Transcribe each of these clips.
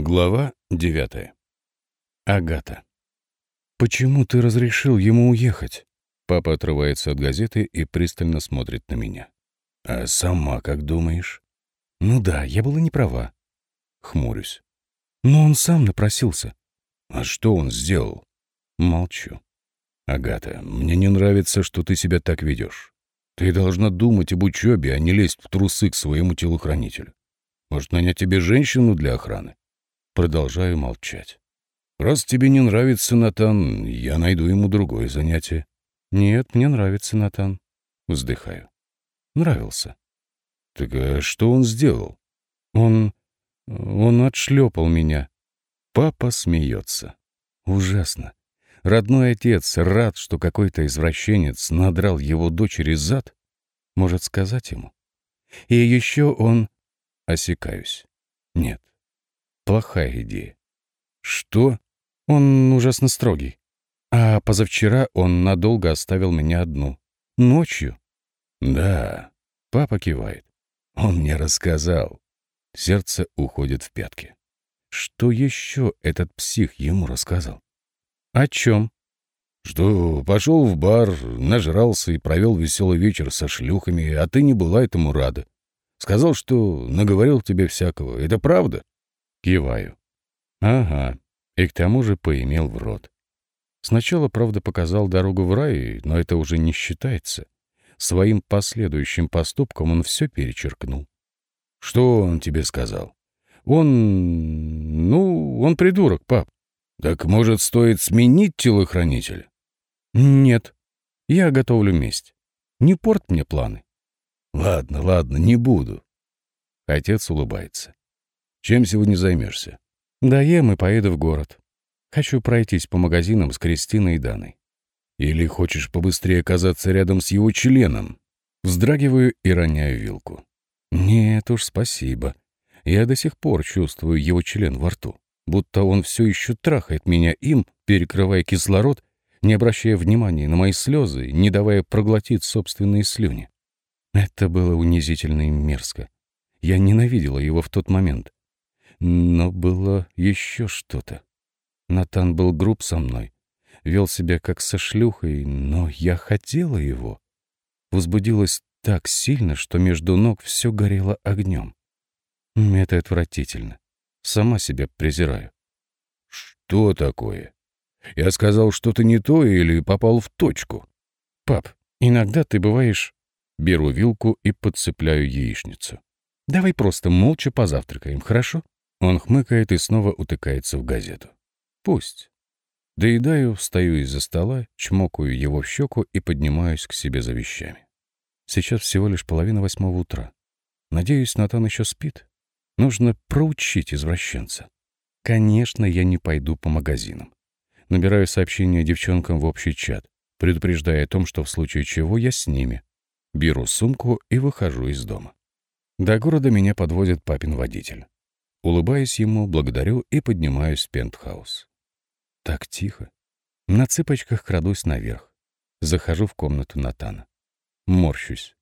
Глава девятая. Агата. «Почему ты разрешил ему уехать?» Папа отрывается от газеты и пристально смотрит на меня. «А сама как думаешь?» «Ну да, я была не права». Хмурюсь. «Но он сам напросился». «А что он сделал?» Молчу. «Агата, мне не нравится, что ты себя так ведешь. Ты должна думать об учебе, а не лезть в трусы к своему телохранителю. Может, нанять тебе женщину для охраны?» Продолжаю молчать. «Раз тебе не нравится Натан, я найду ему другое занятие». «Нет, мне нравится Натан». Вздыхаю. «Нравился». «Так а что он сделал?» «Он... он отшлепал меня». Папа смеется. «Ужасно. Родной отец рад, что какой-то извращенец надрал его дочери зад. Может сказать ему. И еще он... Осекаюсь. Нет. Плохая идея. Что? Он ужасно строгий. А позавчера он надолго оставил меня одну. Ночью. Да. Папа кивает. Он мне рассказал. Сердце уходит в пятки. Что еще этот псих ему рассказал? О чем? Что пошел в бар, нажрался и провел веселый вечер со шлюхами, а ты не была этому рада. Сказал, что наговорил тебе всякого. Это правда? Киваю. Ага. И к тому же поимел в рот. Сначала, правда, показал дорогу в рай, но это уже не считается. Своим последующим поступком он все перечеркнул. Что он тебе сказал? Он... ну, он придурок, пап. Так, может, стоит сменить телохранителя? Нет. Я готовлю месть. Не порт мне планы. Ладно, ладно, не буду. Отец улыбается. Чем сегодня займешься? Доем и поеду в город. Хочу пройтись по магазинам с Кристиной и Даной. Или хочешь побыстрее оказаться рядом с его членом? Вздрагиваю и роняю вилку. Нет уж, спасибо. Я до сих пор чувствую его член во рту, будто он все еще трахает меня им, перекрывая кислород, не обращая внимания на мои слезы, не давая проглотить собственные слюни. Это было унизительно и мерзко. Я ненавидела его в тот момент. Но было еще что-то. Натан был груб со мной, вел себя как со шлюхой, но я хотела его. Возбудилась так сильно, что между ног все горело огнем. Это отвратительно. Сама себя презираю. Что такое? Я сказал что-то не то или попал в точку? Пап, иногда ты бываешь Беру вилку и подцепляю яичницу. «Давай просто молча позавтракаем, хорошо?» Он хмыкает и снова утыкается в газету. «Пусть». Доедаю, встаю из-за стола, чмокаю его в щеку и поднимаюсь к себе за вещами. Сейчас всего лишь половина восьмого утра. Надеюсь, Натан еще спит. Нужно проучить извращенца. Конечно, я не пойду по магазинам. Набираю сообщения девчонкам в общий чат, предупреждая о том, что в случае чего я с ними, Беру сумку и выхожу из дома. До города меня подводит папин водитель. Улыбаюсь ему, благодарю и поднимаюсь в пентхаус. Так тихо. На цыпочках крадусь наверх. Захожу в комнату Натана. Морщусь.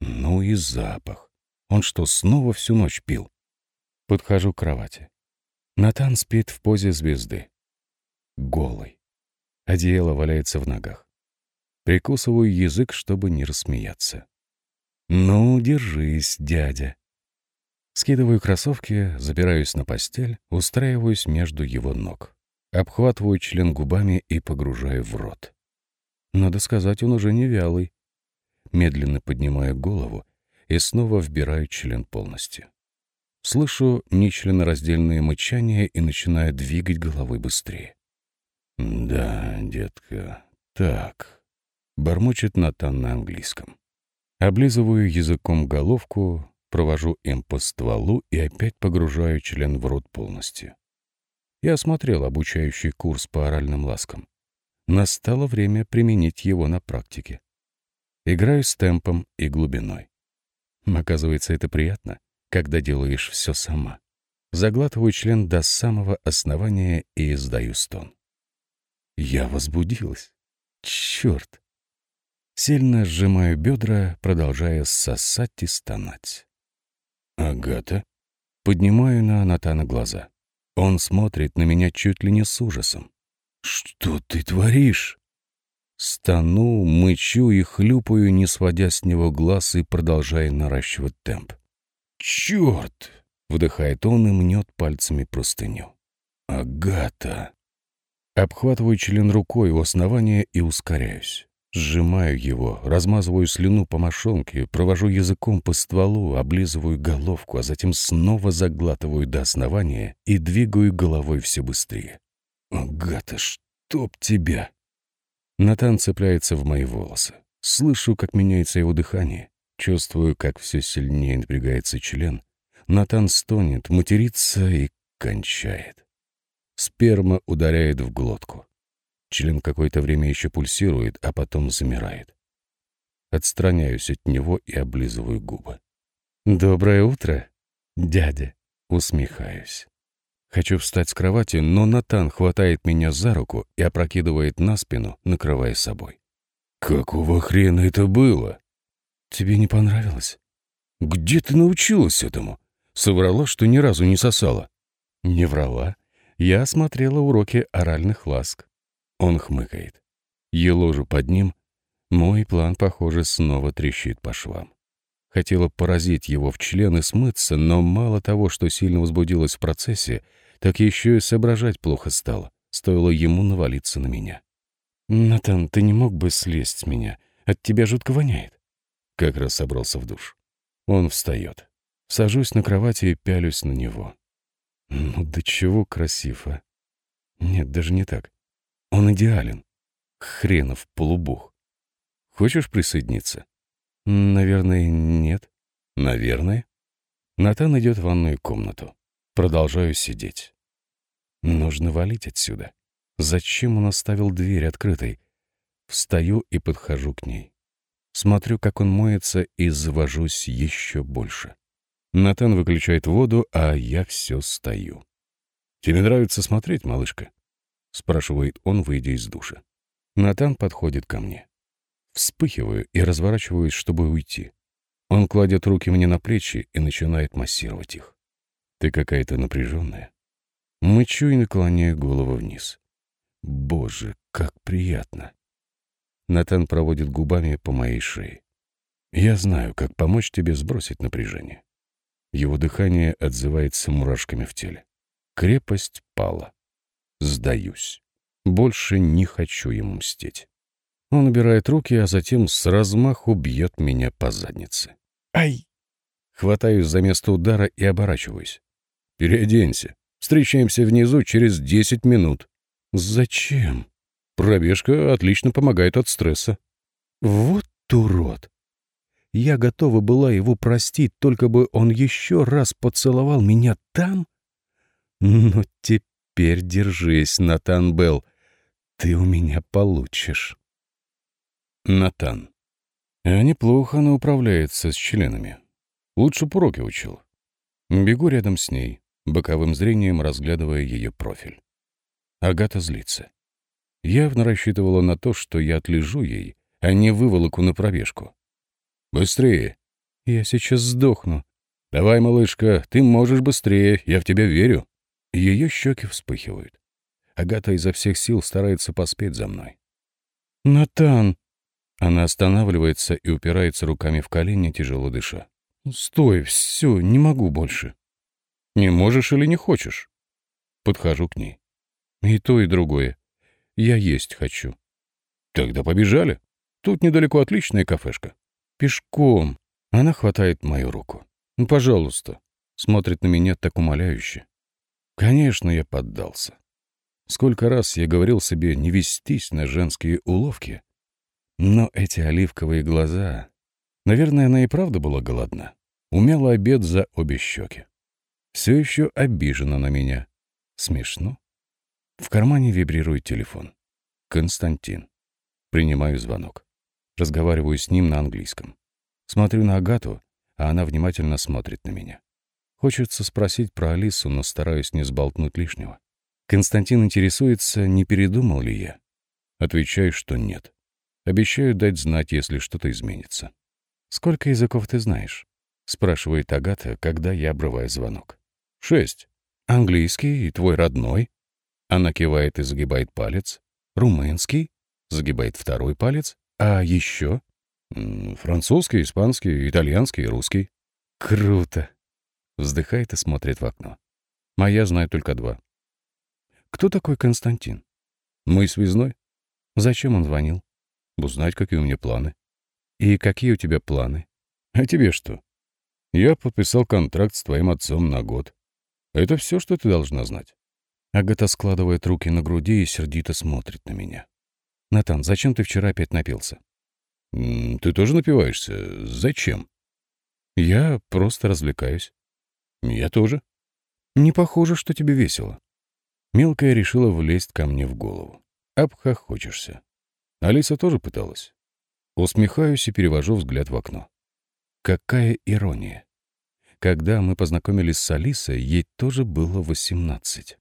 Ну и запах. Он что, снова всю ночь пил? Подхожу к кровати. Натан спит в позе звезды. Голый. Одеяло валяется в ногах. Прикусываю язык, чтобы не рассмеяться. «Ну, держись, дядя». Скидываю кроссовки, забираюсь на постель, устраиваюсь между его ног. Обхватываю член губами и погружаю в рот. Надо сказать, он уже не вялый. Медленно поднимаю голову и снова вбираю член полностью. Слышу нечленораздельное мычание и начинаю двигать головой быстрее. «Да, детка, так...» Бормочет Натан на английском. Облизываю языком головку, провожу им по стволу и опять погружаю член в рот полностью. Я осмотрел обучающий курс по оральным ласкам. Настало время применить его на практике. Играю с темпом и глубиной. Оказывается, это приятно, когда делаешь все сама. Заглатываю член до самого основания и издаю стон. Я возбудилась. Черт! Сильно сжимаю бедра, продолжая сосать и стонать. «Агата?» Поднимаю на Натана глаза. Он смотрит на меня чуть ли не с ужасом. «Что ты творишь?» Стану, мычу и хлюпаю, не сводя с него глаз и продолжая наращивать темп. «Черт!» — вдыхает он и мнет пальцами простыню. «Агата!» Обхватываю член рукой у основания и ускоряюсь. Сжимаю его, размазываю слюну по мошонке, провожу языком по стволу, облизываю головку, а затем снова заглатываю до основания и двигаю головой все быстрее. «Агата, чтоб тебя!» Натан цепляется в мои волосы. Слышу, как меняется его дыхание. Чувствую, как все сильнее напрягается член. Натан стонет, матерится и кончает. Сперма ударяет в глотку. Член какое-то время еще пульсирует, а потом замирает. Отстраняюсь от него и облизываю губы. «Доброе утро, дядя!» Усмехаюсь. Хочу встать с кровати, но Натан хватает меня за руку и опрокидывает на спину, накрывая собой. «Какого хрена это было?» «Тебе не понравилось?» «Где ты научилась этому?» Соврала, что ни разу не сосала. «Не врала. Я смотрела уроки оральных ласк». Он хмыкает. Еложу под ним. Мой план, похоже, снова трещит по швам. Хотела поразить его в член и смыться, но мало того, что сильно возбудилась в процессе, так еще и соображать плохо стало. Стоило ему навалиться на меня. «Натан, ты не мог бы слезть с меня? От тебя жутко воняет». Как раз собрался в душ. Он встает. Сажусь на кровати и пялюсь на него. Ну, до чего красив, а? Нет, даже не так. Он идеален. Хренов полубог. Хочешь присоединиться? Наверное, нет. Наверное. Натан идет в ванную комнату. Продолжаю сидеть. Нужно валить отсюда. Зачем он оставил дверь открытой? Встаю и подхожу к ней. Смотрю, как он моется, и завожусь еще больше. Натан выключает воду, а я все стою. «Тебе нравится смотреть, малышка?» — спрашивает он, выйдя из душа. Натан подходит ко мне. Вспыхиваю и разворачиваюсь, чтобы уйти. Он кладет руки мне на плечи и начинает массировать их. «Ты какая-то напряженная. Мычу и наклоняю голову вниз. Боже, как приятно. Натан проводит губами по моей шее. Я знаю, как помочь тебе сбросить напряжение. Его дыхание отзывается мурашками в теле. Крепость пала. Сдаюсь. Больше не хочу ему мстить. Он убирает руки, а затем с размаху бьет меня по заднице. Ай! Хватаюсь за место удара и оборачиваюсь. Переоденься. Встречаемся внизу через 10 минут. Зачем? Пробежка отлично помогает от стресса. Вот урод. Я готова была его простить, только бы он еще раз поцеловал меня там. Но теперь держись, Натан Белл. Ты у меня получишь. Натан. А неплохо она управляется с членами. Лучше по уроке учил. Бегу рядом с ней боковым зрением разглядывая ее профиль. Агата злится. Явно рассчитывала на то, что я отлежу ей, а не выволоку на пробежку. «Быстрее!» «Я сейчас сдохну». «Давай, малышка, ты можешь быстрее, я в тебя верю». Ее щеки вспыхивают. Агата изо всех сил старается поспеть за мной. «Натан!» Она останавливается и упирается руками в колени, тяжело дыша. «Стой, все, не могу больше». Не можешь или не хочешь? Подхожу к ней. И то, и другое. Я есть хочу. Тогда побежали. Тут недалеко отличная кафешка. Пешком. Она хватает мою руку. Ну, пожалуйста. Смотрит на меня так умоляюще. Конечно, я поддался. Сколько раз я говорил себе не вестись на женские уловки. Но эти оливковые глаза... Наверное, она и правда была голодна. Умела обед за обе щеки все еще обижена на меня. Смешно. В кармане вибрирует телефон. Константин. Принимаю звонок. Разговариваю с ним на английском. Смотрю на Агату, а она внимательно смотрит на меня. Хочется спросить про Алису, но стараюсь не сболтнуть лишнего. Константин интересуется, не передумал ли я. Отвечаю, что нет. Обещаю дать знать, если что-то изменится. «Сколько языков ты знаешь?» — спрашивает Агата, когда я обрываю звонок. Шесть. Английский и твой родной. Она кивает и загибает палец. Румынский. Загибает второй палец. А еще? Французский, испанский, итальянский и русский. Круто. Вздыхает и смотрит в окно. Моя знает только два. Кто такой Константин? Мой связной. Зачем он звонил? Узнать, какие у меня планы. И какие у тебя планы? А тебе что? Я подписал контракт с твоим отцом на год. Это все, что ты должна знать. Агата складывает руки на груди и сердито смотрит на меня. «Натан, зачем ты вчера опять напился?» «Ты тоже напиваешься? Зачем?» «Я просто развлекаюсь». «Я тоже». «Не похоже, что тебе весело». Мелкая решила влезть ко мне в голову. Обхохочешься. Алиса тоже пыталась. Усмехаюсь и перевожу взгляд в окно. Какая ирония. Когда мы познакомились с Алисой, ей тоже было восемнадцать.